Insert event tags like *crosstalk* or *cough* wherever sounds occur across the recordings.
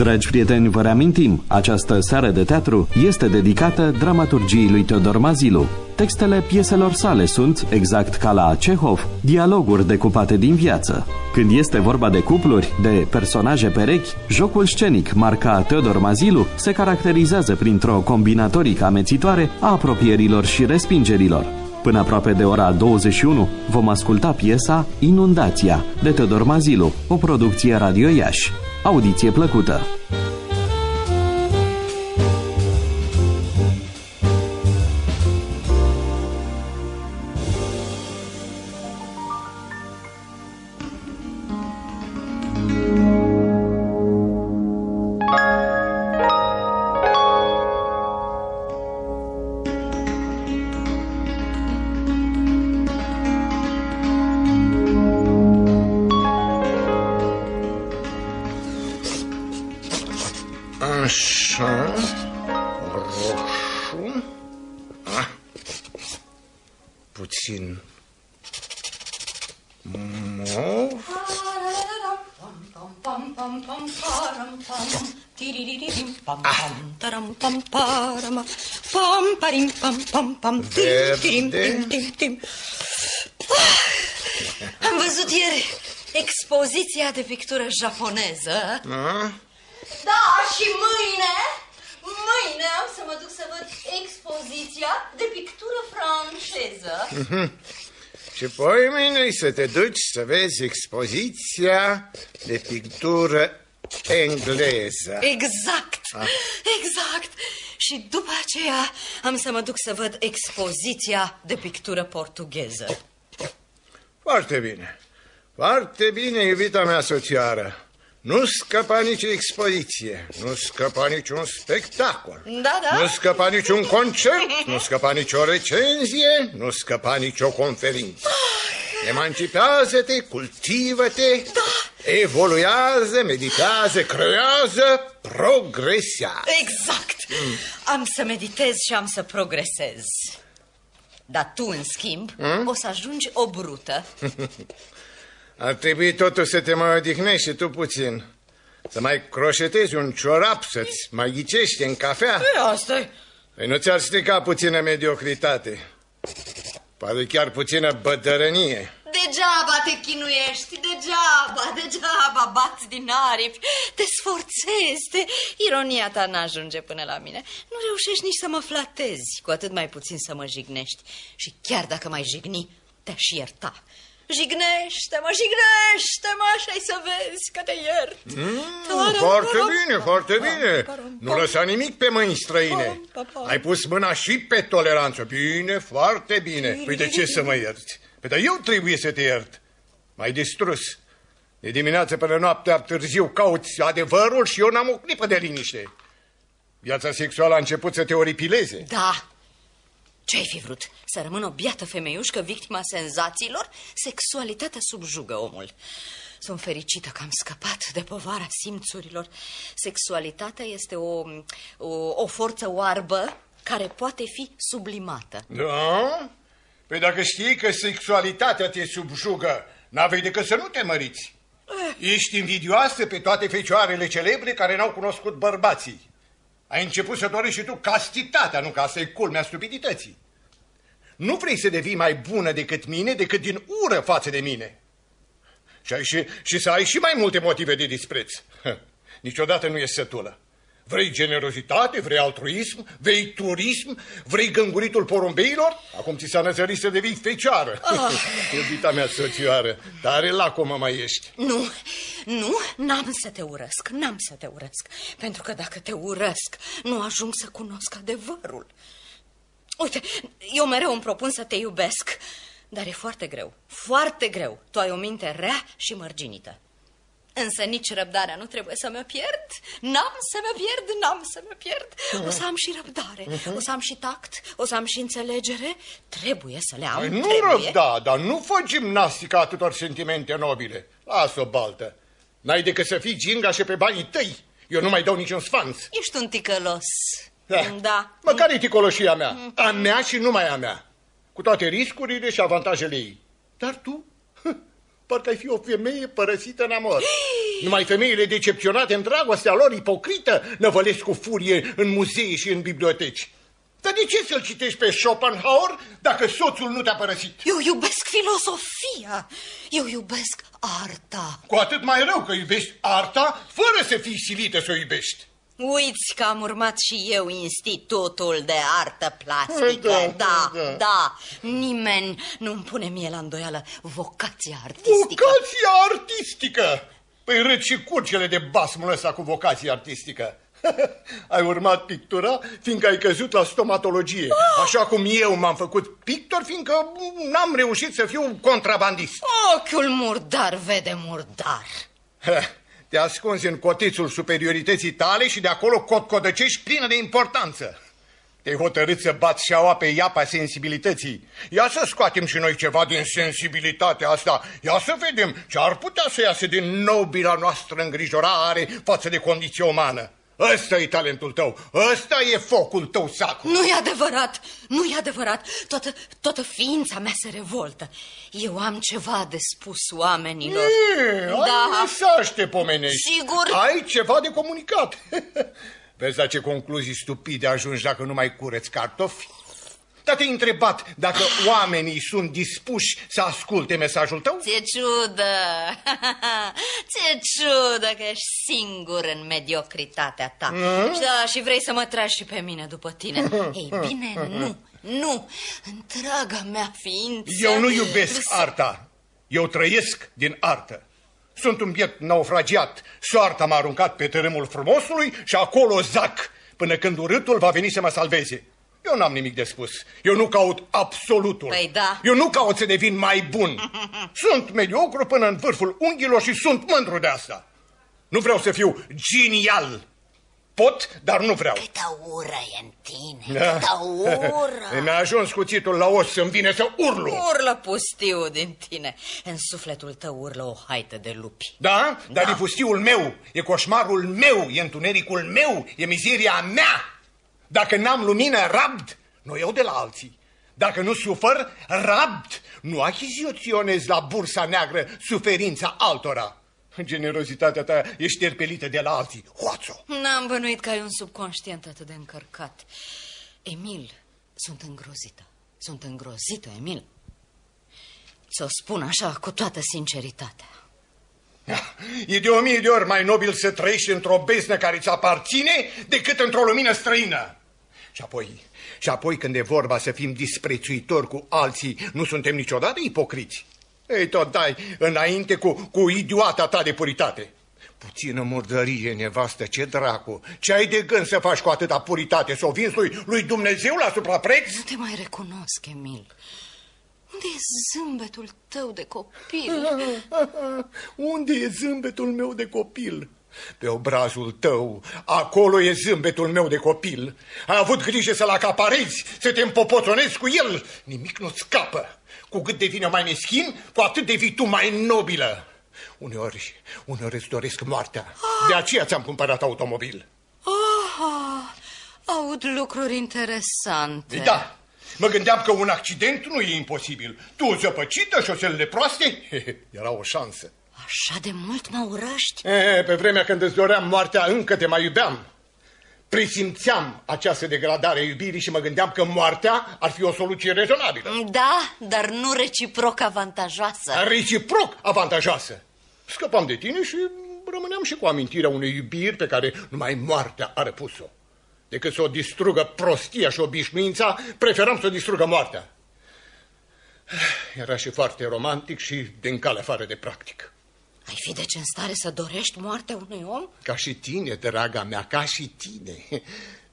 Dragi prieteni, vă reamintim, această seară de teatru este dedicată dramaturgiei lui Teodor Mazilu. Textele pieselor sale sunt, exact ca la Cehov, dialoguri decupate din viață. Când este vorba de cupluri, de personaje perechi, jocul scenic marca Teodor Mazilu se caracterizează printr-o combinatorică amețitoare a apropierilor și respingerilor. Până aproape de ora 21 vom asculta piesa Inundația de Teodor Mazilu, o producție Radio Iași. Audiție plăcută! Verde. Am văzut ieri expoziția de pictură japoneză. Ah. Da, și mâine, mâine am să mă duc să văd expoziția de pictură franceză. Și poi mâine să te duci să vezi expoziția de pictură engleză. Exact, exact. Și după aceea am să mă duc să văd expoziția de pictură portugheză. Foarte bine. Foarte bine, iubita mea soțioară. Nu scăpa nici expoziție, nu scăpa niciun spectacol, Da, da. nu scăpa niciun concert, nu scăpa nicio recenzie, nu scăpa nicio conferință. Emancipează-te, cultivă-te, evoluează, meditează, creează, progresează. Exact. Am să meditez și am să progresez. Dar tu, în schimb, o să ajungi o brută. *laughs* Ar trebui totuși să te mai odihnești și tu puțin. Să mai croșetezi un ciorap, să-ți mai ghicești în cafea. Păi asta e. Păi nu ți-ar strica puțină mediocritate? Poate chiar puțină bădărănie. Degeaba te chinuiești, degeaba, degeaba bați din aripi, te sforțezi, te... ironia ta n-ajunge până la mine. Nu reușești nici să mă flatezi, cu atât mai puțin să mă jignești. Și chiar dacă mai jigni, te-aș ierta. Jignește-mă, jignește-mă, așa să vezi că te iert. Mm, foarte bine, foarte bine. Nu lăsa nimic pe mâini străine. Ai pus mâna și pe toleranță. Bine, foarte bine. Păi de ce să mă ierți? Păi dar eu trebuie să te iert. M-ai distrus. De dimineață până noaptea târziu cauți adevărul și eu n-am o clipă de liniște. Viața sexuală a început să te oripileze. Da. Ce-ai fi vrut? Să rămân o biată femeiușcă victima senzațiilor? Sexualitatea subjugă omul. Sunt fericită că am scăpat de povara simțurilor. Sexualitatea este o, o, o forță oarbă care poate fi sublimată. Da? Păi dacă știi că sexualitatea te subjugă, n-avei decât să nu te măriți. Ești invidioasă pe toate fecioarele celebre care n-au cunoscut bărbații. Ai început să dorești și tu castitatea, nu ca să-i culmea stupidității. Nu vrei să devii mai bună decât mine, decât din ură față de mine. Și, ai și, și să ai și mai multe motive de dispreț. *laughs* Niciodată nu ești sătulă. Vrei generozitate, vrei altruism, vrei turism, vrei gânguritul porumbeilor? Acum ți s-a năzărit să devii fecioară. Ah. *laughs* Iubita mea soțioară, tare lacomă mai ești. Nu, nu, n-am să te urăsc, n-am să te urăsc. Pentru că dacă te urăsc, nu ajung să cunosc adevărul. Uite, eu mereu îmi propun să te iubesc, dar e foarte greu, foarte greu. Tu ai o minte rea și mărginită. Însă nici răbdarea nu trebuie să mă pierd. N-am să mă pierd, n-am să mă pierd. O să am și răbdare, o să am și tact, o să am și înțelegere. Trebuie să le am, Ai, nu trebuie. răbda, dar nu fă gimnastica atâtor sentimente nobile. Lasă-o baltă. N-ai decât să fii ginga și pe banii tăi. Eu nu mai dau niciun sfanț. Ești un ticălos. Da. Da. Măcar e ticoloșia mea. A mea și numai a mea. Cu toate riscurile și avantajele ei. Dar tu, parcă ai fi o femeie părăsită în amor. *gasps* Numai femeile decepționate în dragostea lor ipocrită năvălesc cu furie în muzee și în biblioteci. Dar de ce să-l citești pe Schopenhauer dacă soțul nu te-a părăsit? Eu iubesc filosofia, eu iubesc arta. Cu atât mai rău că iubești arta fără să fii silită să o iubești. Uiți că am urmat și eu institutul de artă plastică. Da, Da, da. da. Nimeni nu-mi pune mie la îndoială vocația artistică. Vocația artistică! Păi râd și curcele de basmul ăsta cu vocație artistică. *laughs* ai urmat pictura fiindcă ai căzut la stomatologie, așa cum eu m-am făcut pictor fiindcă n-am reușit să fiu contrabandist. Ochiul murdar vede murdar. Te ascunzi în cotițul superiorității tale și de acolo cotcodăcești plină de importanță. Te-ai hotărât să bați șaua pe iapa sensibilității. Ia să scoatem și noi ceva din sensibilitatea asta. Ia să vedem ce ar putea să iasă din nobila noastră îngrijorare față de condiția umană. Ăsta e talentul tău, ăsta e focul tău sacru. Nu e adevărat, nu e adevărat. Toată, toată ființa mea se revoltă. Eu am ceva de spus oamenilor. E, ai mesaj te pomenești. Sigur. Ai ceva de comunicat. *laughs* Vezi la ce concluzii stupide ajungi dacă nu mai cureți cartofi? Dar te-ai întrebat dacă oamenii sunt dispuși să asculte mesajul tău? Ți-e ciudă, *laughs* ți-e ciudă că ești singur în mediocritatea ta. Mm? Și da, și vrei să mă tragi și pe mine după tine. Ei bine, nu, nu, întreaga mea ființă... Eu nu iubesc arta, eu trăiesc din artă. Sunt un biet naufragiat, soarta m-a aruncat pe tărâmul frumosului și acolo zac, până când urâtul va veni să mă salveze. Eu n-am nimic de spus. Eu nu caut absolutul. Păi da. Eu nu caut să devin mai bun. *laughs* Sunt mediocru până în vârful unghiilor și sunt mândru de asta. Nu vreau să fiu genial. Pot, dar nu vreau. Câtă ură e în tine, Da. câtă ură. *laughs* Mi-a ajuns cuțitul la os să-mi vine să urlu. Urlă pustiu din tine. În sufletul tău urlă o haită de lupi. Da? Dar Da. e pustiul meu, e coșmarul meu, e întunericul meu, e mizeria mea. Dacă n-am lumină, rabd, nu eu de la alții. Dacă nu sufăr, rabd, nu achiziționez la bursa neagră suferința altora. Generozitatea ta e șterpelită de la alții. Hoațo! N-am bănuit că ai un subconștient atât de încărcat. Emil, sunt îngrozită. Sunt îngrozită, Emil. Ți-o spun așa cu toată sinceritatea. E de o mie de ori mai nobil să trăiești într-o beznă care ți aparține decât într-o lumină străină. Și apoi, și apoi când e vorba să fim disprețuitori cu alții, nu suntem niciodată ipocriți. Ei, tot dai înainte cu, cu idioata ta de puritate. Puțină murdărie, nevastă, ce dracu! Ce ai de gând să faci cu atâta puritate? Să o vinzi lui, lui Dumnezeu la suprapreț? Nu te mai recunosc, Emil. Unde e zâmbetul tău de copil? *laughs* Unde e zâmbetul meu de copil? Pe obrazul tău, acolo e zâmbetul meu de copil. Ai avut grijă să-l acaparezi, să te împopoțonezi cu el. Nimic nu scapă. Cu cât devine mai meschin, cu atât devii tu mai nobilă. Uneori, uneori îți doresc moartea. De aceea ți-am cumpărat automobil. Ah, aud lucruri interesante. Da, mă gândeam că un accident nu e imposibil. Tu zăpăcită, șoselele proaste, *laughs* era o șansă. Așa de mult mă urăști? E, pe vremea când îți doream moartea, încă te mai iubeam. Presimțeam această degradare a iubirii și mă gândeam că moartea ar fi o soluție rezonabilă. Da, dar nu reciproc avantajoasă. Reciproc avantajoasă. Scăpam de tine și rămâneam și cu amintirea unei iubiri pe care numai moartea a răpus-o. Decât să o distrugă prostia și obișnuința, preferam să o distrugă moartea. Era și foarte romantic și din cale afară de practic. Ai fi deci în stare să dorești moartea unui om? Ca și tine, draga mea, ca și tine.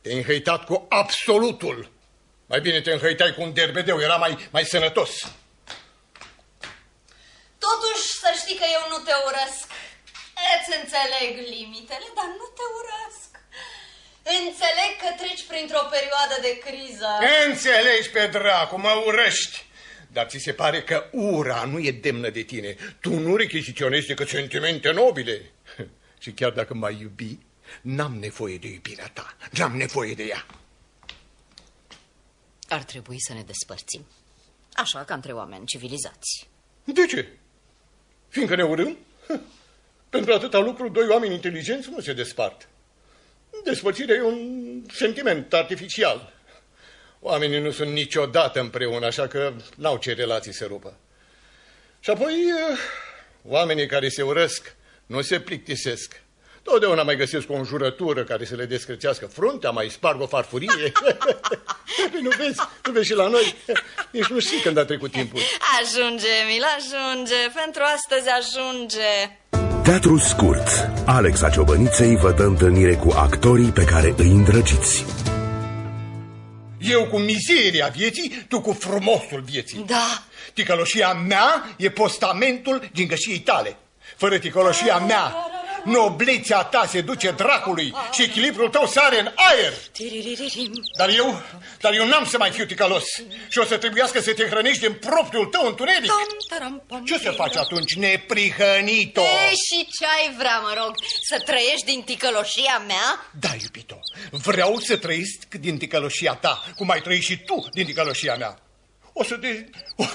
Te-ai înhăitat cu absolutul. Mai bine te înhăitai cu un derbedeu, era mai, mai sănătos. Totuși să știi că eu nu te urăsc. Îți înțeleg limitele, dar nu te urăsc. Înțeleg că treci printr-o perioadă de criză. Înțelegi pe dracu, mă urăști. Dar ți se pare că ura nu e demnă de tine. Tu nu rechiziționezi decât sentimente nobile. *laughs* Și chiar dacă m-ai iubi, n-am nevoie de iubirea ta. N-am nevoie de ea. Ar trebui să ne despărțim. Așa ca între oameni civilizați. De ce? Fiindcă ne urâm? *laughs* Pentru atâta lucru, doi oameni inteligenți nu se despart. Despărțirea e un sentiment artificial. Oamenii nu sunt niciodată împreună, așa că n-au ce relații să rupă. Și apoi, eh, oamenii care se urăsc nu se plictisesc. Totdeauna mai găsesc o înjurătură care să le descrețească fruntea, mai sparg o farfurie. *laughs* nu vezi, nu vezi și la noi. Nici nu știi când a trecut timpul. Ajunge, Emil, ajunge. Pentru astăzi ajunge. Teatru scurt. Alexa Ciobăniței vă dă întâlnire cu actorii pe care îi îndrăgiți. Eu cu mizeria vieții, tu cu frumosul vieții. Da. Ticăloșia mea e postamentul gingășiei tale. Fără ticăloșia mea, noblețea ta se duce dracului și echilibrul tău sare în aer. Dar eu, dar eu n-am să mai fiu ticălos și o să trebuiască să te hrănești din propriul tău întuneric. Ce să faci atunci, neprihănito? Ei, și ce ai vrea, mă rog, să trăiești din ticăloșia mea? Da, iubito, vreau să trăiesc din ticăloșia ta, cum ai trăit și tu din ticăloșia mea. O să, de...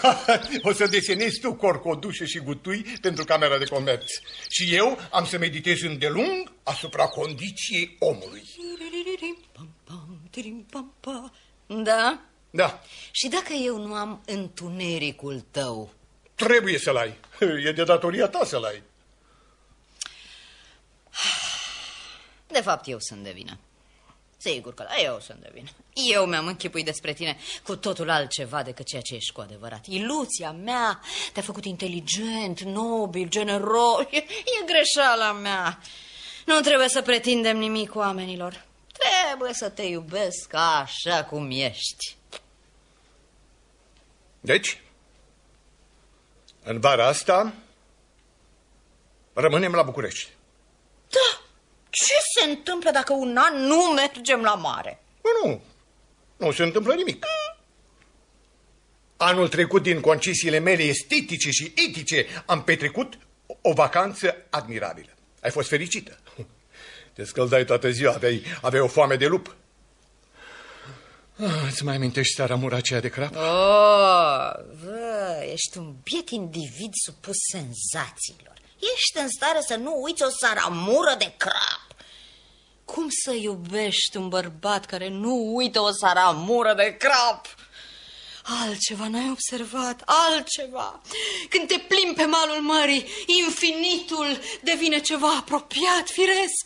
*laughs* o să desenezi tu corcodușe și gutui pentru camera de comerț. Și eu am să meditez îndelung asupra condiției omului. Da? Da, Și dacă eu nu am întunericul tău? trebuie să-l ai. E de datoria ta să-l ai. De fapt, eu sunt de vină. Sigur că da, eu sunt de vină. Eu mi-am închipuit despre tine cu totul altceva decât ceea ce ești cu adevărat. Iluția mea te-a făcut inteligent, nobil, generos. E, e greșeala mea. Nu trebuie să pretindem nimic oamenilor. Trebuie să te iubesc așa cum ești. Deci, în vara asta, rămânem la București. Da, ce se întâmplă dacă un an nu mergem la mare? Bă, nu, nu se întâmplă nimic. Anul trecut, din concesiile mele estetice și etice, am petrecut o vacanță admirabilă. Ai fost fericită. *laughs* Te scăldai toată ziua, aveai, aveai o foame de lup. Ah, îți mai amintești saramura aceea de crap? Oh, bă, ești un biet individ supus senzațiilor. Ești în stare să nu uiți o saramură de crap. Cum să iubești un bărbat care nu uită o saramură de crap? Altceva n-ai observat, altceva. Când te plimbi pe malul mării, infinitul devine ceva apropiat, firesc,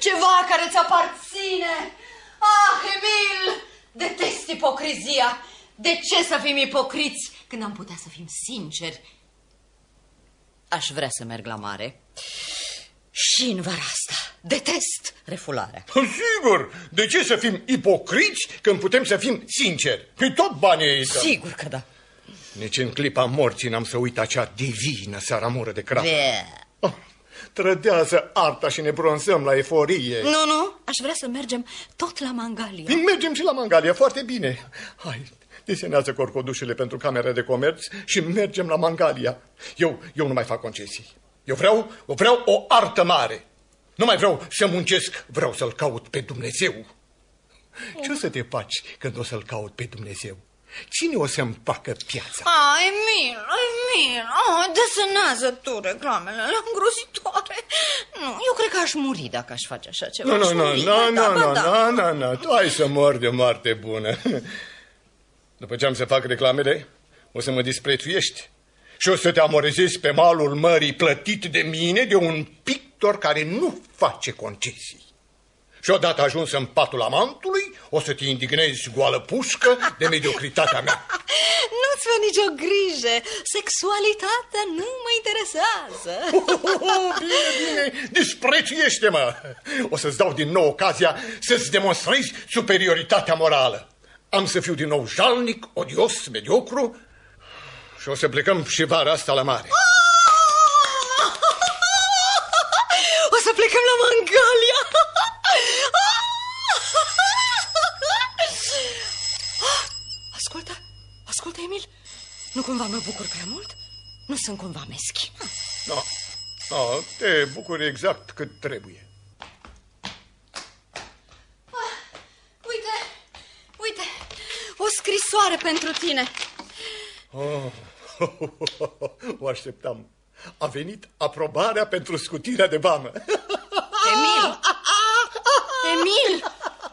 ceva care ți aparține. Ah, Emil, detest ipocrizia. De ce să fim ipocriți când am putea să fim sinceri? Aș vrea să merg la mare și în vara asta detest refularea. Sigur! De ce să fim ipocriți când putem să fim sinceri? Pe tot banii ei. Sigur că da. Nici în clipa morții n-am să uit acea divină saramură de crap. Be. Oh, trădează arta și ne bronzăm la eforie. Nu, nu, aș vrea să mergem tot la Mangalia. Păi Mergem și la Mangalia, foarte bine. Hai, desenează corcodușele pentru camera de comerț și mergem la Mangalia. Eu, eu nu mai fac concesii. Eu vreau, eu vreau o artă mare. Nu mai vreau să muncesc, vreau să-L caut pe Dumnezeu. Ce o să te faci când o să-L caut pe Dumnezeu? Cine o să-mi facă piața? Ah, Emil, Emil, ah, desenează tu reclamele la îngrozitoare. Nu, eu cred că aș muri dacă aș face așa ceva. Nu, nu, Aș nu, muri, nu, da, nu, ba nu, da. nu, nu, nu, tu ai să mori de moarte bună. După ce am să fac reclamele, o să mă disprețuiești și o să te amorezezi pe malul mării plătit de mine de un pictor care nu face concesii. Și odată ajuns în patul amantului, o să te indignezi goală pușcă de mediocritatea mea. *laughs* Nu-ți fă nicio grijă, sexualitatea nu mă interesează. *laughs* bine, bine, disprețuiește-mă! O să-ți dau din nou ocazia să-ți demonstrezi superioritatea morală. Am să fiu din nou jalnic, odios, mediocru și o să plecăm și vara asta la mare. *laughs* O să plecăm la Mangalia. *laughs* Ascultă, ascultă, Emil. Nu cumva mă bucur prea mult? Nu sunt cumva meschină? No, no, te bucuri exact cât trebuie. Uite, uite, o scrisoare pentru tine. Oh, *laughs* o așteptam. A venit aprobarea pentru scutirea de vamă. *laughs* Emil! Emil!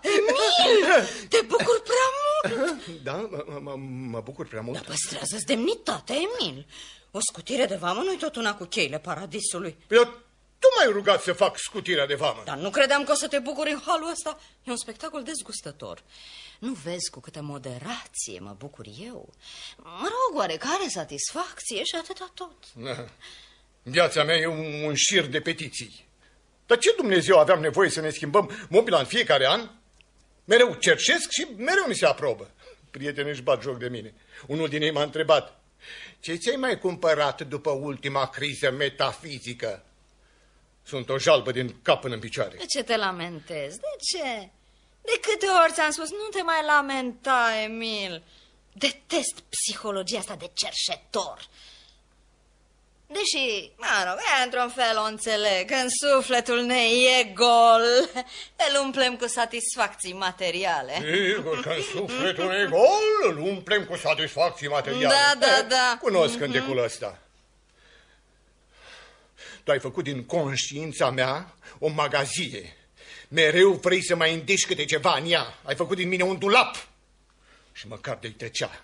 Emil! Te bucur prea mult! Da, mă, mă, mă bucur prea mult. Dar păstrează-ți demnitatea, Emil. O scutire de vamă nu-i tot una cu cheile paradisului. Eu, tu m-ai rugat să fac scutirea de vamă. Dar nu credeam că o să te bucuri în halul ăsta. E un spectacol dezgustător. Nu vezi cu câtă moderație mă bucur eu. Mă rog, oarecare satisfacție și atâta tot. Na, Viața mea e un, un șir de petiții. Dar ce Dumnezeu aveam nevoie să ne schimbăm mobila în fiecare an? Mereu cercesc și mereu mi se aprobă. Prietenii își bat joc de mine. Unul din ei m-a întrebat, ce ți-ai mai cumpărat după ultima criză metafizică? Sunt o jalbă din cap până în picioare. De ce te lamentezi? De ce? De câte ori ți-am spus, nu te mai lamenta, Emil. Detest psihologia asta de cerșetor. Deși, mă rog, într-un fel o înțeleg, în sufletul ne e gol, îl umplem cu satisfacții materiale. Sigur că în sufletul e gol, îl umplem cu satisfacții materiale. Da, da, da. Cunosc cântecul ăsta. Tu ai făcut din conștiința mea o magazie. Mereu vrei să mai îndești câte ceva în ea. Ai făcut din mine un dulap. Și măcar de-i tăcea.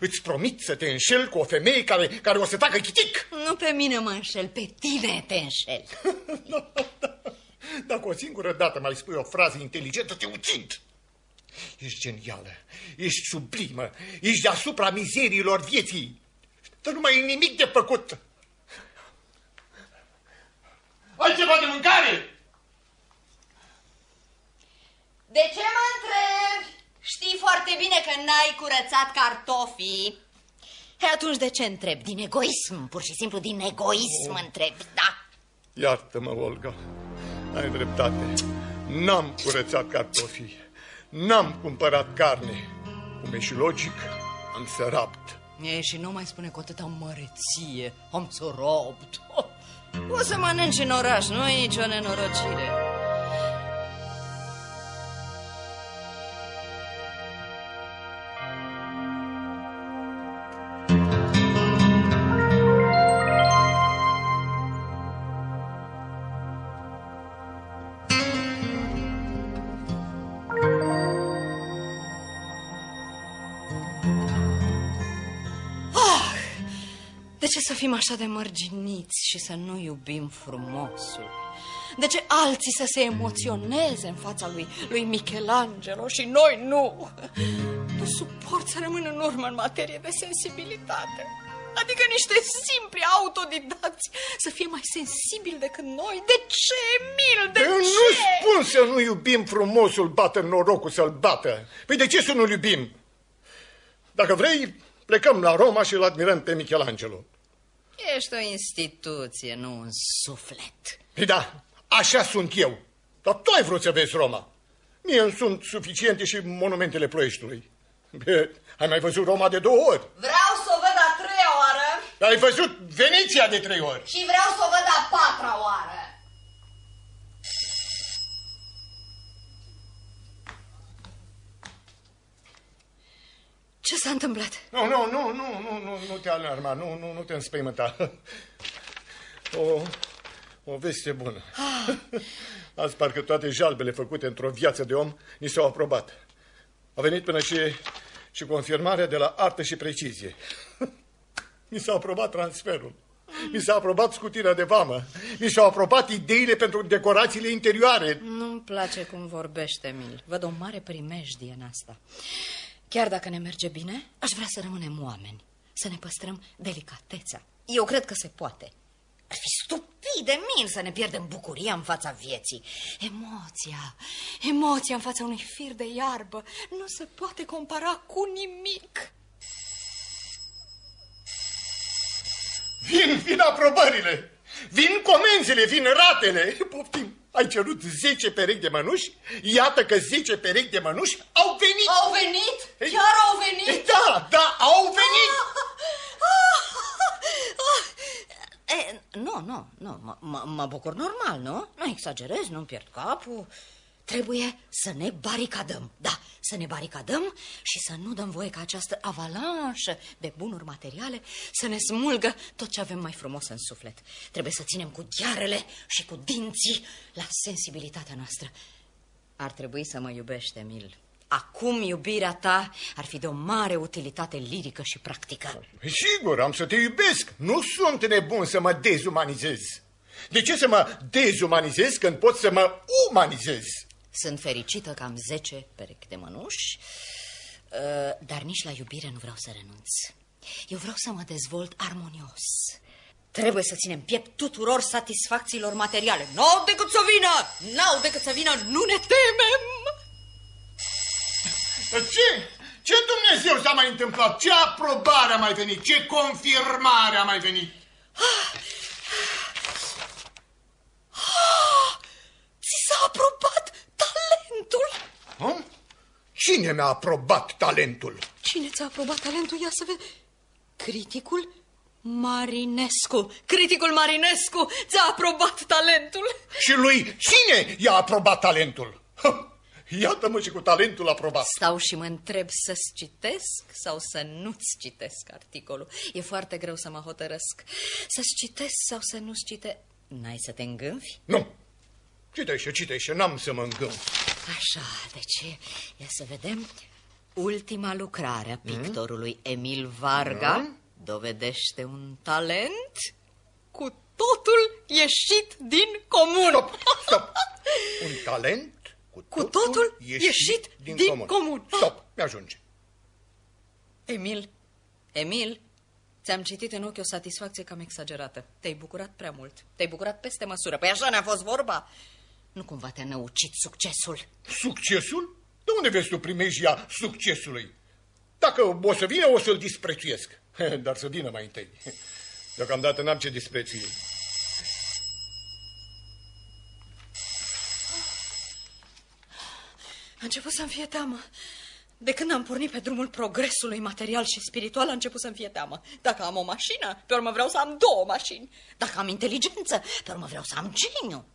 Îți promit să te înșel cu o femeie care, care o să facă chitic. Nu pe mine mă înșel, pe tine te înșel. *laughs* Dacă o singură dată mai spui o frază inteligentă, te ucid. Ești genială, ești sublimă, ești deasupra mizerilor vieții. Dar nu mai e nimic de făcut. Ai ceva de mâncare? De ce mă întrebi? Știi foarte bine că n-ai curățat cartofii. E atunci de ce întrebi? Din egoism, pur și simplu din egoism oh. întrebi, da? Iartă-mă, Olga, ai dreptate. N-am curățat cartofii, n-am cumpărat carne. Cum e și logic, am sărapt. E, și nu mai spune cu atâta măreție, am sărapt. O să mănânci în oraș, nu e nicio nenorocire. Ce să fim așa de mărginiți și să nu iubim frumosul? De ce alții să se emoționeze în fața lui, lui Michelangelo și noi nu? Nu suport să rămân în urmă în materie de sensibilitate. Adică niște simpli autodidacți să fie mai sensibili decât noi. De ce, Emil? De Eu ce? nu spun să nu iubim frumosul, bată norocul să-l bată. Păi de ce să nu-l iubim? Dacă vrei, plecăm la Roma și îl admirăm pe Michelangelo. Ești o instituție, nu un suflet. Păi da, așa sunt eu. Dar tu ai vrut să vezi Roma. Mie îmi sunt suficiente și monumentele Ploieștiului. Bă, ai mai văzut Roma de două ori? Vreau să o văd a treia oară. Ai văzut Veneția de trei ori. Și vreau să o văd a patra oară. Ce s-a întâmplat? Nu, nu, nu, nu, nu, nu, nu te alarma, nu, nu, nu te înspăimânta. *laughs* O, o veste bună. Ah. Azi parcă toate jalbele făcute într-o viață de om ni s-au aprobat. A venit până și, și confirmarea de la artă și precizie. *laughs* Mi s-a aprobat transferul. Mi s-a aprobat scutirea de vamă. Mi s-au aprobat ideile pentru decorațiile interioare. Nu-mi place cum vorbește, Mil. Văd o mare primejdie în asta. Chiar dacă ne merge bine, aș vrea să rămânem oameni, să ne păstrăm delicatețea. Eu cred că se poate. Ar fi stupid de min să ne pierdem bucuria în fața vieții. Emoția, emoția în fața unui fir de iarbă nu se poate compara cu nimic. Vin, vin aprobările, vin comenzile, vin ratele. Poftim. Ai cerut 10 perechi de mănuși? Iată că 10 perechi de mănuși au venit! Au venit? Chiar au venit? Da, da, au venit! *laughs* E, nu, nu, nu, mă, mă bucur normal, nu? Nu exagerez, nu pierd capul. Trebuie să ne baricadăm, da, să ne baricadăm și să nu dăm voie ca această avalanșă de bunuri materiale să ne smulgă tot ce avem mai frumos în suflet. Trebuie să ținem cu ghearele și cu dinții la sensibilitatea noastră. Ar trebui să mă iubești, Emil. Acum iubirea ta ar fi de o mare utilitate lirică și practică. Sigur, am să te iubesc. Nu sunt nebun să mă dezumanizez. De ce să mă dezumanizez când pot să mă umanizez? Sunt fericită că am zece perechi de mănuși, uh, dar nici la iubire nu vreau să renunț. Eu vreau să mă dezvolt armonios. Trebuie să ținem piept tuturor satisfacțiilor materiale. N-au decât să vină! N-au decât să vină! Nu ne temem! Ce? Ce Dumnezeu s-a mai întâmplat? Ce aprobare a mai venit? Ce confirmare a mai venit? Ah, ah, ți s-a aprobat talentul? Hă? Cine mi-a aprobat talentul? Cine ți-a aprobat talentul? Ia să vezi. Criticul Marinescu. Criticul Marinescu ți-a aprobat talentul. Și lui cine i-a aprobat talentul? Iată-mă și cu talentul aprobat. Stau și mă întreb să-ți citesc sau să nu-ți citesc articolul. E foarte greu să mă hotărăsc. Să-ți citesc sau să nu-ți cite... N-ai să te îngânfi? Nu. Citește, citește, n-am să mă îngânf. Așa, deci, ia să vedem. Ultima lucrare a mm? pictorului mm? Emil Varga mm? dovedește un talent cu totul ieșit din comun. Stop, stop. Un talent cu, cu totul, totul ieșit, ieșit din, din comun. comun. Stop, mi-ajunge. Emil, Emil, ți-am citit în ochi o satisfacție cam exagerată. Te-ai bucurat prea mult. Te-ai bucurat peste măsură. Păi așa ne-a fost vorba. Nu cumva te-a năucit succesul? Succesul? De unde vezi tu primejia succesului? Dacă o să vină, o să-l disprețuiesc. *laughs* Dar să vină mai întâi. Deocamdată n-am ce disprețui. A început să-mi fie teamă. De când am pornit pe drumul progresului material și spiritual, a început să-mi fie teamă. Dacă am o mașină, pe urmă vreau să am două mașini. Dacă am inteligență, pe urmă vreau să am geniu.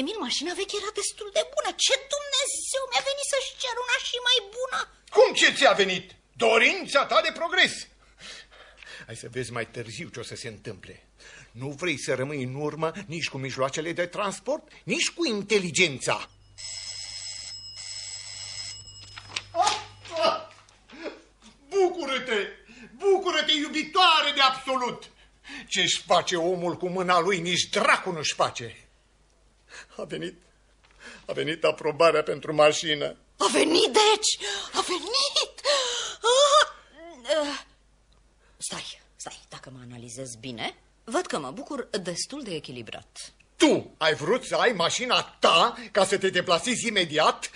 Emil, mașina veche era destul de bună. Ce Dumnezeu mi-a venit să-și cer una și mai bună? Cum ce ți-a venit? Dorința ta de progres. Hai să vezi mai târziu ce o să se întâmple. Nu vrei să rămâi în urmă nici cu mijloacele de transport, nici cu inteligența. Bucură-te! Bucură-te, iubitoare de absolut! Ce-și face omul cu mâna lui, nici dracu nu-și face. A venit, a venit aprobarea pentru mașină. A venit, deci! A venit! Ah! Uh, stai, stai, dacă mă analizez bine, văd că mă bucur destul de echilibrat. Tu ai vrut să ai mașina ta ca să te deplasezi imediat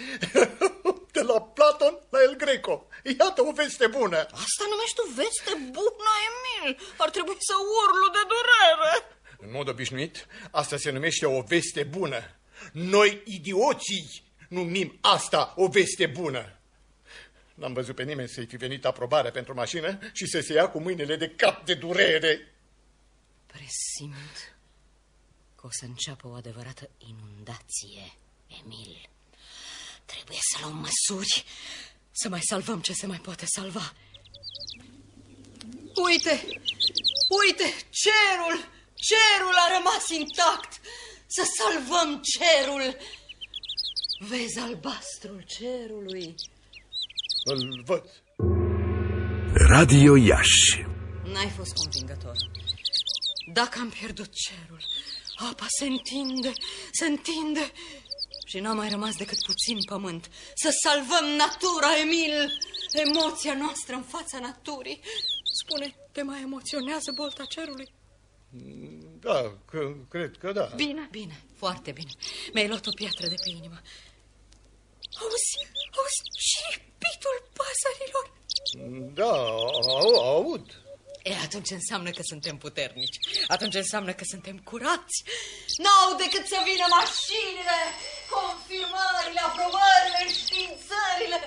*laughs* de la Platon la El Greco. Iată o veste bună. Asta numești tu veste bună, Emil. Ar trebui să urlu de durere. În mod obișnuit, asta se numește o veste bună. Noi, idioții, numim asta o veste bună. N-am văzut pe nimeni să-i fi venit aprobarea pentru mașină și să se ia cu mâinile de cap de durere. Presimt că o să înceapă o adevărată inundație, Emil. Trebuie să luăm măsuri să mai salvăm ce se mai poate salva. Uite, uite, cerul, cerul a rămas intact. Să salvăm cerul. Vezi albastrul cerului? Îl văd. Radio Iași N-ai fost convingător. Dacă am pierdut cerul, apa se întinde, se întinde și n-a mai rămas decât puțin pământ. Să salvăm natura, Emil! Emoția noastră în fața naturii. Spune, te mai emoționează bolta cerului? Da, că, cred că da. Bine, bine, foarte bine. Mi-ai luat o piatră de pe inimă. Auzi, auzi, și pitul păsărilor. Da, au, aud. E, atunci înseamnă că suntem puternici. Atunci înseamnă că suntem curați. N-au decât să vină mașinile, confirmările, aprobările, științările.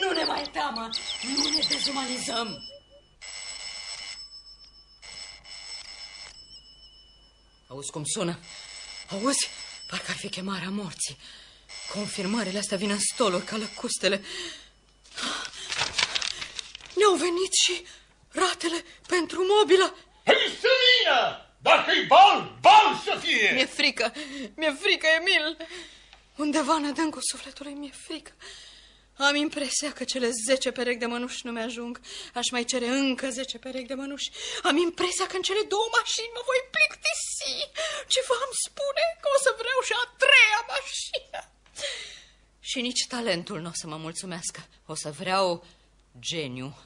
Nu ne mai teamă, nu ne dezumanizăm. Auzi cum sună? Auzi? Parcă ar fi chemarea morții. Confirmările astea vin în stoluri ca lăcustele. Ne-au venit și ratele pentru mobilă. Hei, Selina! Dacă-i bal, bal să fie! Mi-e frică, mi-e frică, Emil. Undeva în adâncul sufletului mi-e frică. Am impresia că cele zece perechi de mănuși nu mi-ajung. Aș mai cere încă zece perechi de mănuși. Am impresia că în cele două mașini mă voi plictisi. Ce v-am spune? Că o să vreau și a treia mașină. Și nici talentul nu o să mă mulțumească. O să vreau geniu.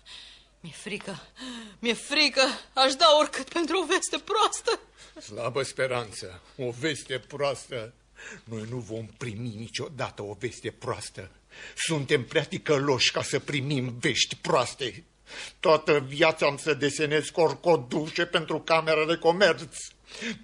Mi-e frică, mi-e frică. Aș da oricât pentru o veste proastă. Slabă speranță, o veste proastă. Noi nu vom primi niciodată o veste proastă. Suntem prea ticăloși ca să primim vești proaste. Toată viața am să desenez corcodușe pentru Camera de Comerț.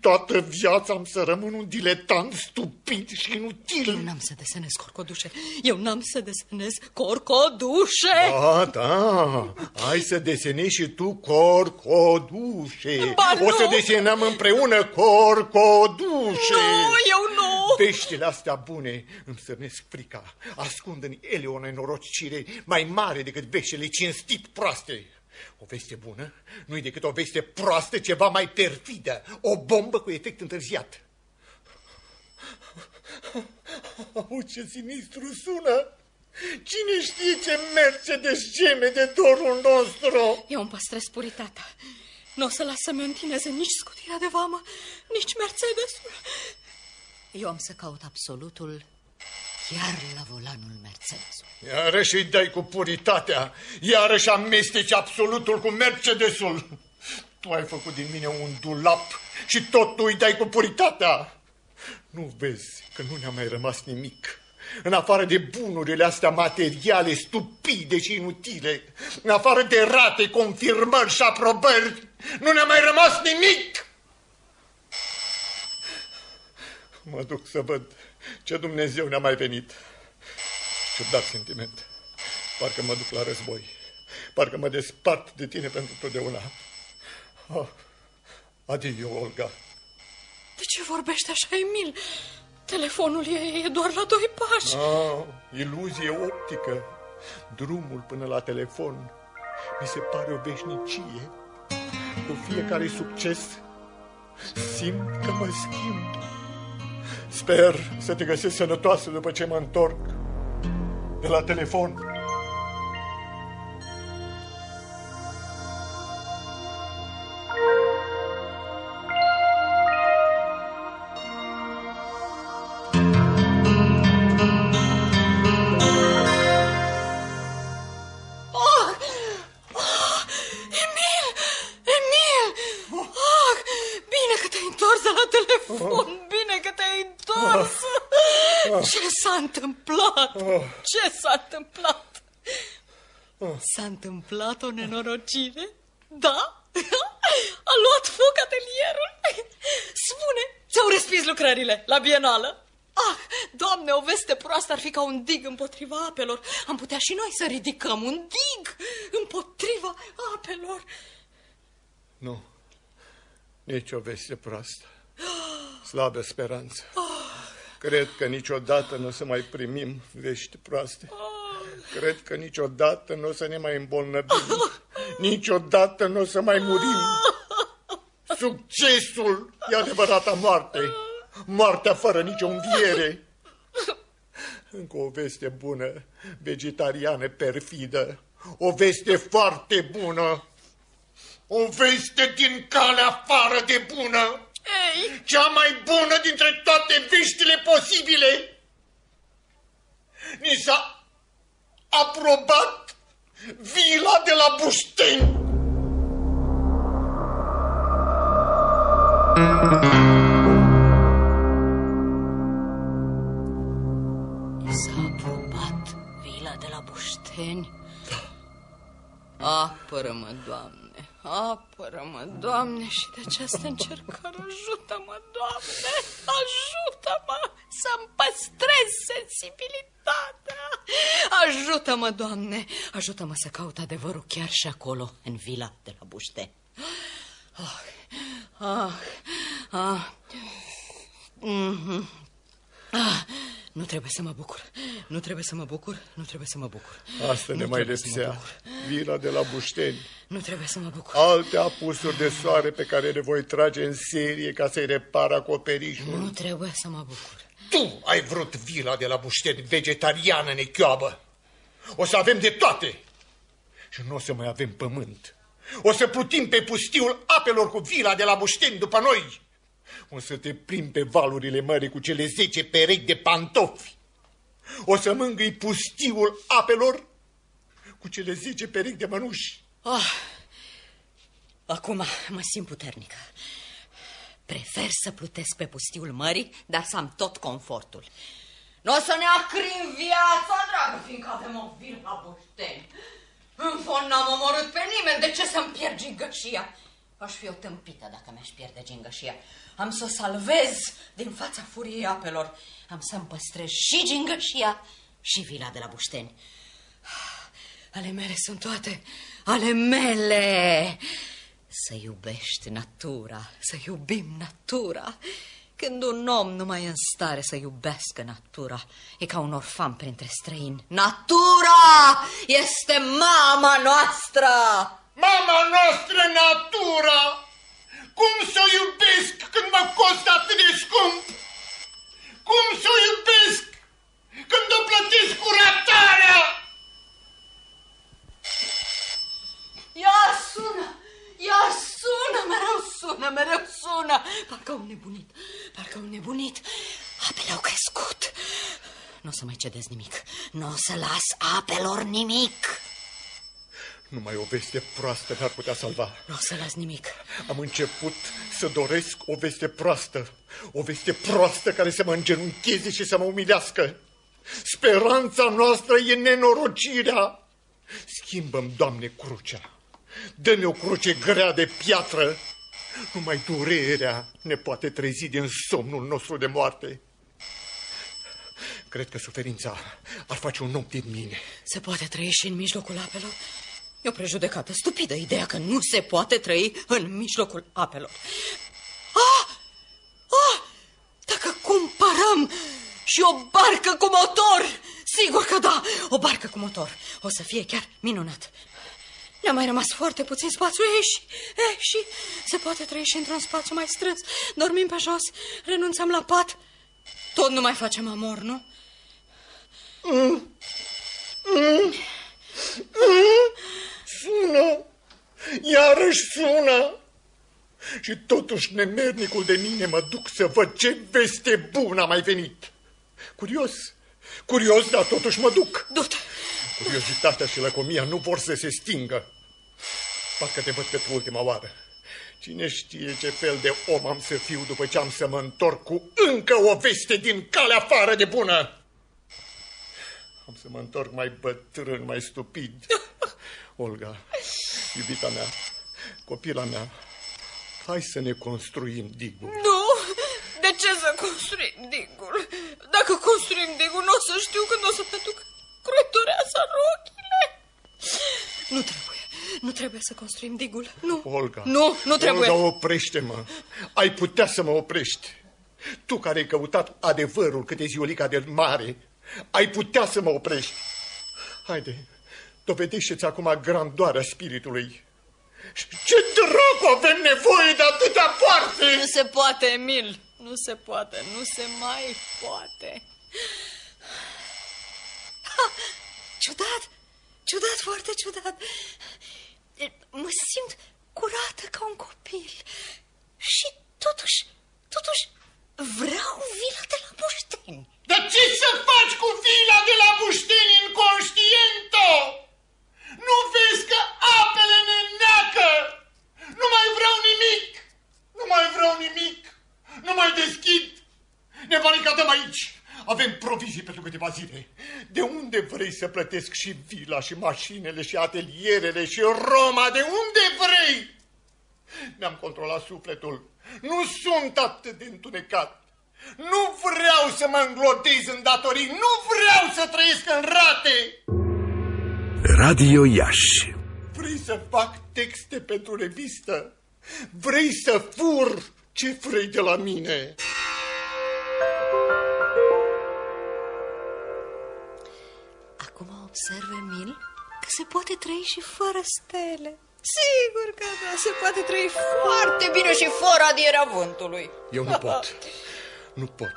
Toată viața am să rămân un diletant stupid și inutil. Eu n-am să desenez corcodușe. Eu n-am să desenez corcodușe. Da, da, hai să desenezi și tu corcodușe. Ba, o să nu. desenăm împreună corcodușe. Nu, eu nu. Veștile astea bune îmi sărnesc frica. Ascund în ele o nenorocire mai mare decât veștile cinstit proaste. O veste bună nu-i decât o veste proastă, ceva mai perfidă. O bombă cu efect întârziat. Au, ce sinistru sună! Cine știe ce merge de sceme de dorul nostru? Eu îmi păstrez puritatea. Nu o să las să-mi întineze nici scutirea de vamă, nici Mercedesul. Eu am să caut absolutul chiar la volanul Mercedesului. Iarăși îi dai cu puritatea, iarăși amesteci absolutul cu Mercedesul. Tu ai făcut din mine un dulap și tot tu îi dai cu puritatea. Nu vezi că nu ne-a mai rămas nimic. În afară de bunurile astea materiale, stupide și inutile, în afară de rate, confirmări și aprobări, nu ne-a mai rămas nimic. Mă duc să văd ce Dumnezeu ne-a mai venit. Ciudat sentiment. Parcă mă duc la război. Parcă mă despart de tine pentru totdeauna. Oh, adio, Olga. De ce vorbește așa, Emil? Telefonul e, e doar la doi pași. Ah, iluzie optică. Drumul până la telefon mi se pare o veșnicie. Cu fiecare succes simt că mă schimb. Sper să te găsesc sănătoasă după ce mă întorc de la telefon. Întâmplat o nenorocire? Da? *laughs* A luat foc atelierul? *laughs* Spune, ți-au respins lucrările la bienală? Ah, doamne, o veste proastă ar fi ca un dig împotriva apelor. Am putea și noi să ridicăm un dig împotriva apelor. Nu, nici o veste proastă. Slabă speranță. Cred că niciodată nu o să mai primim vești proaste. Cred că niciodată nu o să ne mai îmbolnăvim. Niciodată nu o să mai murim. Succesul e adevărata moarte. Moartea fără nicio înviere. Încă o veste bună, vegetariană perfidă. O veste foarte bună. O veste din calea afară de bună. Ei, Cea mai bună dintre toate veștile posibile. Ni s-a aprobat vila de la Bușteni. s-a aprobat vila de la Bușteni. Apără-mă, Doamne, apără-mă, Doamne, și de această încercare ajută-mă, Doamne, ajută-mă să-mi păstrez sensibilitatea. Ajută-mă, Doamne, ajută-mă să caut adevărul chiar și acolo, în vila de la Bușteni. Ah, ah, ah. Mhm. Ah, Nu trebuie să mă bucur. Nu trebuie să mă bucur. Nu trebuie să mă bucur. Asta ne mai lipsea. Vila de la Bușteni. Nu trebuie să mă bucur. Alte apusuri de soare pe care le voi trage în serie ca să-i repar acoperișul. Nu trebuie să mă bucur. Tu ai vrut vila de la Bușteni, vegetariană nechioabă. O să avem de toate. Și nu o să mai avem pământ. O să plutim pe pustiul apelor cu vila de la Bușteni după noi. O să te plimbi pe valurile mării cu cele zece perechi de pantofi. O să mângâi pustiul apelor cu cele zece perechi de mănuși. Ah, acum mă simt puternică. Prefer să plutesc pe pustiul mării, dar să am tot confortul. Nu o să ne acrim viața, dragă, fiindcă avem o vilă la Bușteni. În fond n-am omorât pe nimeni, de ce să-mi pierd gingășia? Aș fi o tâmpită dacă mi-aș pierde gingășia. Am să o salvez din fața furiei apelor. Am să-mi păstrez și gingășia și vila de la Bușteni. Ale mele sunt toate, ale mele. Să iubești natura, să iubim natura. Când un om nu mai e în stare să iubească natura, e ca un orfan printre străini. Natura este mama noastră! Mama noastră natura! Cum să o iubesc când mă costă atât de scump? Cum să o iubesc când o plătesc cu ratarea? Ia sună! Ia sună! Mereu sună, mereu sună! Parcă un nebunit, parcă un nebunit. Apele au crescut. Nu o să mai cedez nimic. Nu o să las apelor nimic. Numai o veste proastă mi-ar putea salva. Nu o să las nimic. Am început să doresc o veste proastă. O veste proastă care să mă îngenuncheze și să mă umilească. Speranța noastră e nenorocirea. Schimbăm, Doamne, crucea. Dă-ne o cruce grea de piatră. Numai durerea ne poate trezi din somnul nostru de moarte. Cred că suferința ar face un om din mine. Se poate trăi și în mijlocul apelor? E o prejudecată stupidă ideea că nu se poate trăi în mijlocul apelor. Ah! Ah! Dacă cumpărăm și o barcă cu motor, sigur că da, o barcă cu motor. O să fie chiar minunat. Ne-a mai rămas foarte puțin spațiu e, și, e, și se poate trăi și într-un spațiu mai strâns. Dormim pe jos, renunțăm la pat. Tot nu mai facem amor, nu? Mm. Mm. Mm. Sună! Iarăși sună! Și totuși nemernicul de mine mă duc să văd ce veste bună a mai venit. Curios, curios, dar totuși mă duc. Du-te! Curiozitatea și lăcomia nu vor să se stingă. Parcă te văd pentru ultima oară. Cine știe ce fel de om am să fiu după ce am să mă întorc cu încă o veste din calea afară de bună. Am să mă întorc mai bătrân, mai stupid. *laughs* Olga, iubita mea, copila mea, hai să ne construim digul. Nu! De ce să construim digul? Dacă construim digul, nu o să știu când o să mă duc croitoreasa rochile. Nu trebuie. Nu trebuie să construim digul. Nu. Olga. Nu, nu trebuie. Olga, oprește-mă. Ai putea să mă oprești. Tu care ai căutat adevărul câte ziolica de mare, ai putea să mă oprești. Haide, dovedește-ți acum grandoarea spiritului. Ce dracu avem nevoie de atâtea poarte? Nu se poate, Emil. Nu se poate, nu se mai poate. Ha, ciudat, ciudat, foarte ciudat. Mă simt curată ca un copil. Și totuși, totuși, vreau vila de la Bușteni. Dar ce să faci cu vila de la Bușteni inconștiento? Nu vezi că apele ne neacă? Nu mai vreau nimic! Nu mai vreau nimic! Nu mai deschid! Ne baricadăm aici! Avem provizii pentru câteva zile. De unde vrei să plătesc și vila, și mașinile, și atelierele, și Roma? De unde vrei? Mi-am controlat sufletul. Nu sunt atât de întunecat. Nu vreau să mă înglodez în datorii. Nu vreau să trăiesc în rate. Radio Iași Vrei să fac texte pentru revistă? Vrei să fur ce vrei de la mine? Acum observ, Emil, că se poate trăi și fără stele. Sigur că da, se poate trăi foarte bine și fără adierea vântului. Eu nu pot. *laughs* Nu pot.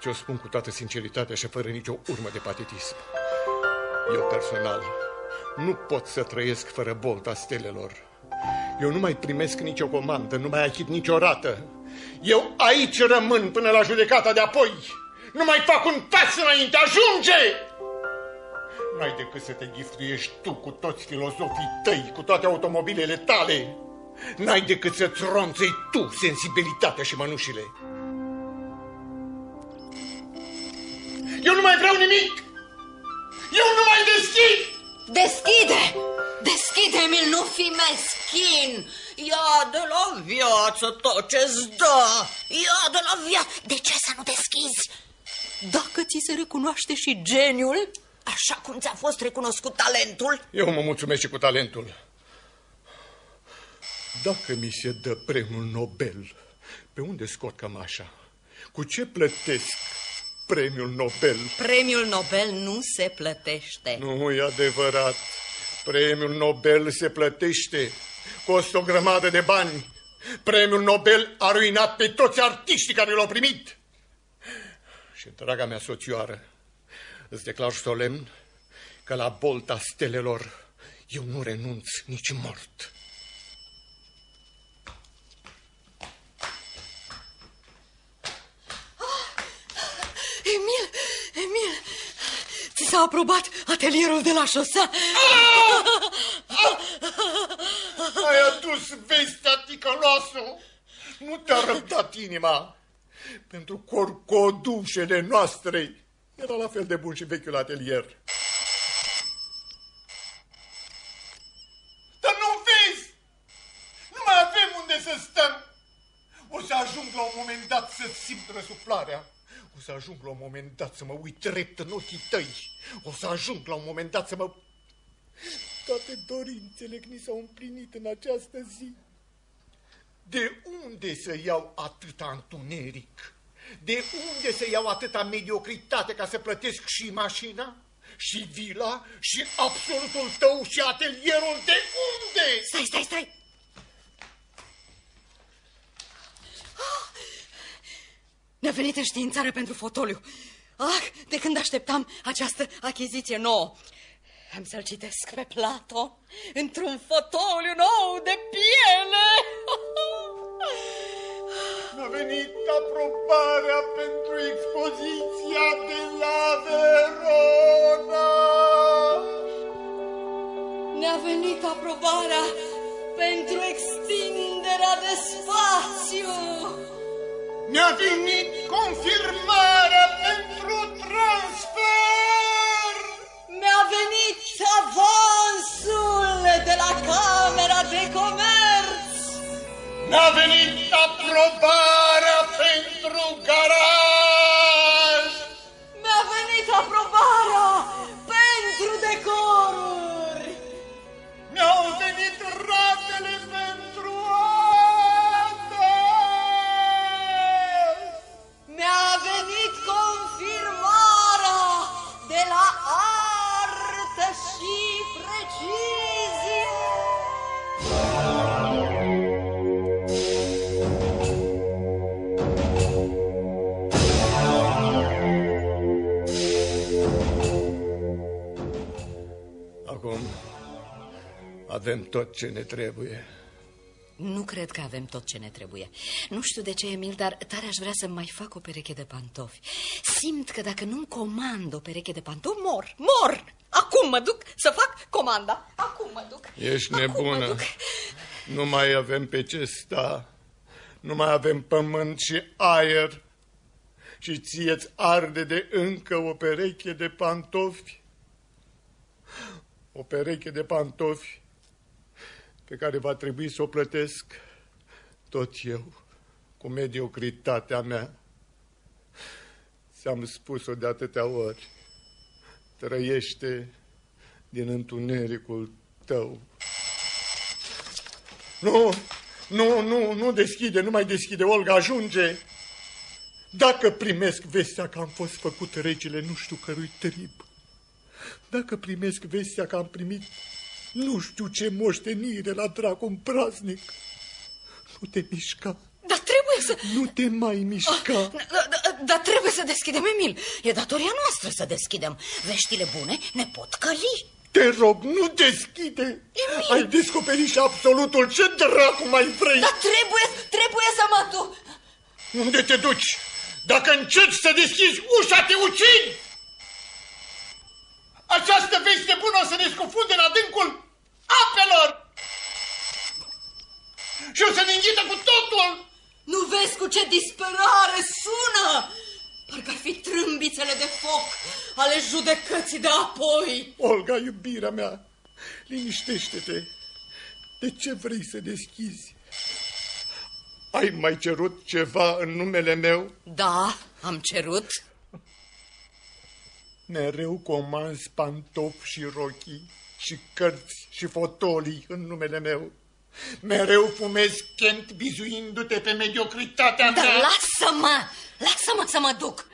Ți-o spun cu toată sinceritatea și fără nicio urmă de patetism. Eu personal nu pot să trăiesc fără bolta stelelor. Eu nu mai primesc nicio comandă, nu mai achit nicio rată. Eu aici rămân până la judecata de apoi. Nu mai fac un pas înainte, ajunge! N-ai decât să te giftuiești tu cu toți filozofii tăi, cu toate automobilele tale. N-ai decât să-ți ronței tu sensibilitatea și mănușile. Eu nu mai vreau nimic! Eu nu mai deschid! Deschide! Deschide, Emil, nu fi meschin! Ia de la viață tot ce-ți dă! Ia de la viață! De ce să nu deschizi? Dacă ți se recunoaște și geniul, așa cum ți-a fost recunoscut talentul... Eu mă mulțumesc și cu talentul. Dacă mi se dă premiul Nobel, pe unde scot cămașa? Cu ce plătesc premiul Nobel? Premiul Nobel nu se plătește. Nu e adevărat. Premiul Nobel se plătește. Costă o grămadă de bani. Premiul Nobel a ruinat pe toți artiștii care l-au primit. Și, draga mea soțioară, îți declar solemn că la bolta stelelor eu nu renunț nici mort. Emil, Emil, ți s-a aprobat atelierul de la șosea? Ai adus vestea ticăloasă? Nu te-a răbdat inima. Pentru corcodușele noastre era la fel de bun și vechiul atelier. Dar nu vezi? Nu mai avem unde să stăm. O să ajung la un moment dat să simt răsuflarea. O să ajung la un moment dat să mă uit drept în ochii tăi. O să ajung la un moment dat să mă... Toate dorințele mi s-au împlinit în această zi. De unde să iau atâta întuneric? De unde să iau atâta mediocritate ca să plătesc și mașina, și vila, și absolutul tău și atelierul? De unde? Stai, stai, stai! Ne-a venit înștiințarea pentru fotoliu. Ah, de când așteptam această achiziție nouă. Am să-l citesc pe Plato într-un fotoliu nou de piele. *laughs* A venit aprobarea pentru expoziția de la Verona. Ne-a venit aprobarea pentru extinderea de spațiu. Ne-a venit confirmarea pentru transfer. Mi-a venit avansul de la Camera de Comerț. Ne-a venit avem tot ce ne trebuie. Nu cred că avem tot ce ne trebuie. Nu știu de ce, Emil, dar tare aș vrea să mai fac o pereche de pantofi. Simt că dacă nu-mi comand o pereche de pantofi, mor, mor! Acum mă duc să fac comanda. Acum mă duc. Ești Acum mă nebună. duc. Nu mai avem pe ce sta. Nu mai avem pământ și aer. Și ție-ți arde de încă o pereche de pantofi. O pereche de pantofi pe care va trebui să o plătesc tot eu, cu mediocritatea mea. Ți-am spus-o de atâtea ori. Trăiește din întunericul tău. Nu, nu, nu, nu deschide, nu mai deschide, Olga, ajunge. Dacă primesc vestea că am fost făcut regele nu știu cărui trib, Dacă primesc vestea că am primit nu știu ce moștenire la dracu în praznic, nu te mișca. Dar trebuie să... Nu te mai mișca. Ah, Dar da, da, trebuie să deschidem, Emil. E datoria noastră să deschidem. Veștile bune ne pot căli. Te rog, nu deschide! Emil! Ai descoperit și absolutul. Ce dracu mai vrei? Dar trebuie, trebuie să mă duc. Unde te duci? Dacă încerci să deschizi ușa, te ucid! Această veste bună o să ne scufunde în adâncul apelor! Și o să ne înghită cu totul! Nu vezi cu ce disperare sună? Parcă ar fi trâmbițele de foc ale judecății de apoi. Olga, iubirea mea, liniștește-te. De ce vrei să deschizi? Ai mai cerut ceva în numele meu? Da, am cerut. Mereu comanzi pantofi și rochii și cărți și fotolii în numele meu. Mereu fumezi Kent bizuindu-te pe mediocritatea Dar mea. lasă-mă, lasă-mă să mă duc.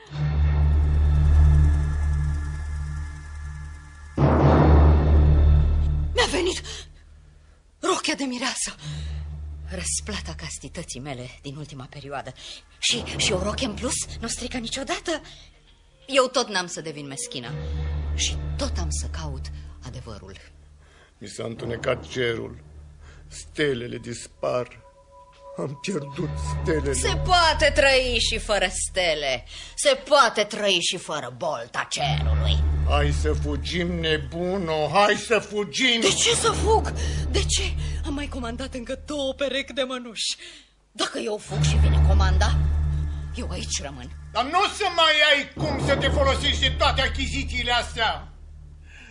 Mi-a venit rochia de mireasă. Răsplata castității mele din ultima perioadă. Și, și o roche în plus nu strică niciodată. Eu tot n-am să devin meschină. Și tot am să caut adevărul. Mi s-a întunecat cerul. Stelele dispar. Am pierdut stelele. Se poate trăi și fără stele. Se poate trăi și fără bolta cerului. Hai să fugim, nebuno, hai să fugim! De ce să fug? De ce? Am mai comandat încă două perechi de mănuși. Dacă eu fug și vine comanda, eu aici rămân. Dar nu o să mai ai cum să te folosești de toate achizițiile astea.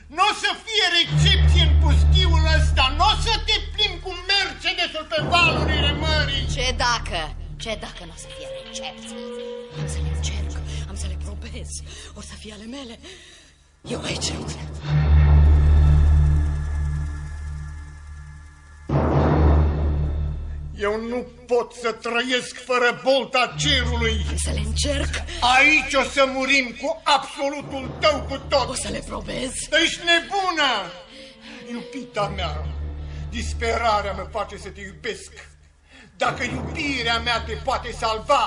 Nu o să fie recepție în pustiul ăsta, nu o să te plimbi cu Mercedesul pe valurile mării. Ce dacă? Ce dacă nu o să fie recepții? Am să le încerc, am să le probez. O să fie ale mele. Eu aici rămân. Eu nu pot să trăiesc fără bolta cerului. Am să le încerc, Aici o să murim cu absolutul tău cu tot. o să le probez. Ești nebună! Iubita mea, disperarea mă face să te iubesc. Dacă iubirea mea te poate salva,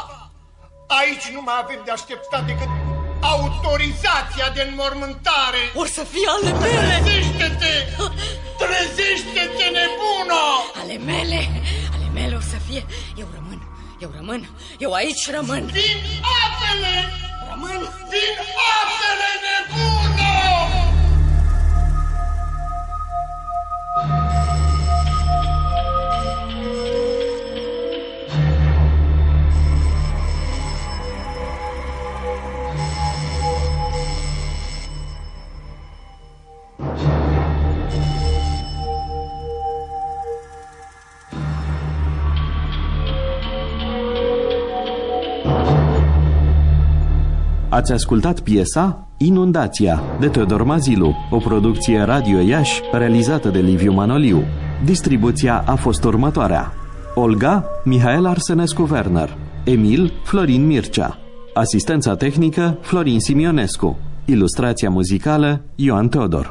aici nu mai avem de așteptat decât autorizația de înmormântare. Or să fie ale mele! Trezește-te! Trezește-te, nebună! Ale mele! Ale mele o să fie... Eu rămân, eu rămân, eu aici rămân. Vin apele! Rămân! Vin apele, nebună! Ați ascultat piesa Inundația de Teodor Mazilu, o producție Radio Iași realizată de Liviu Manoliu. Distribuția a fost următoarea. Olga, Mihael Arsenescu Werner, Emil, Florin Mircea, asistența tehnică, Florin Simionescu, ilustrația muzicală, Ioan Teodor.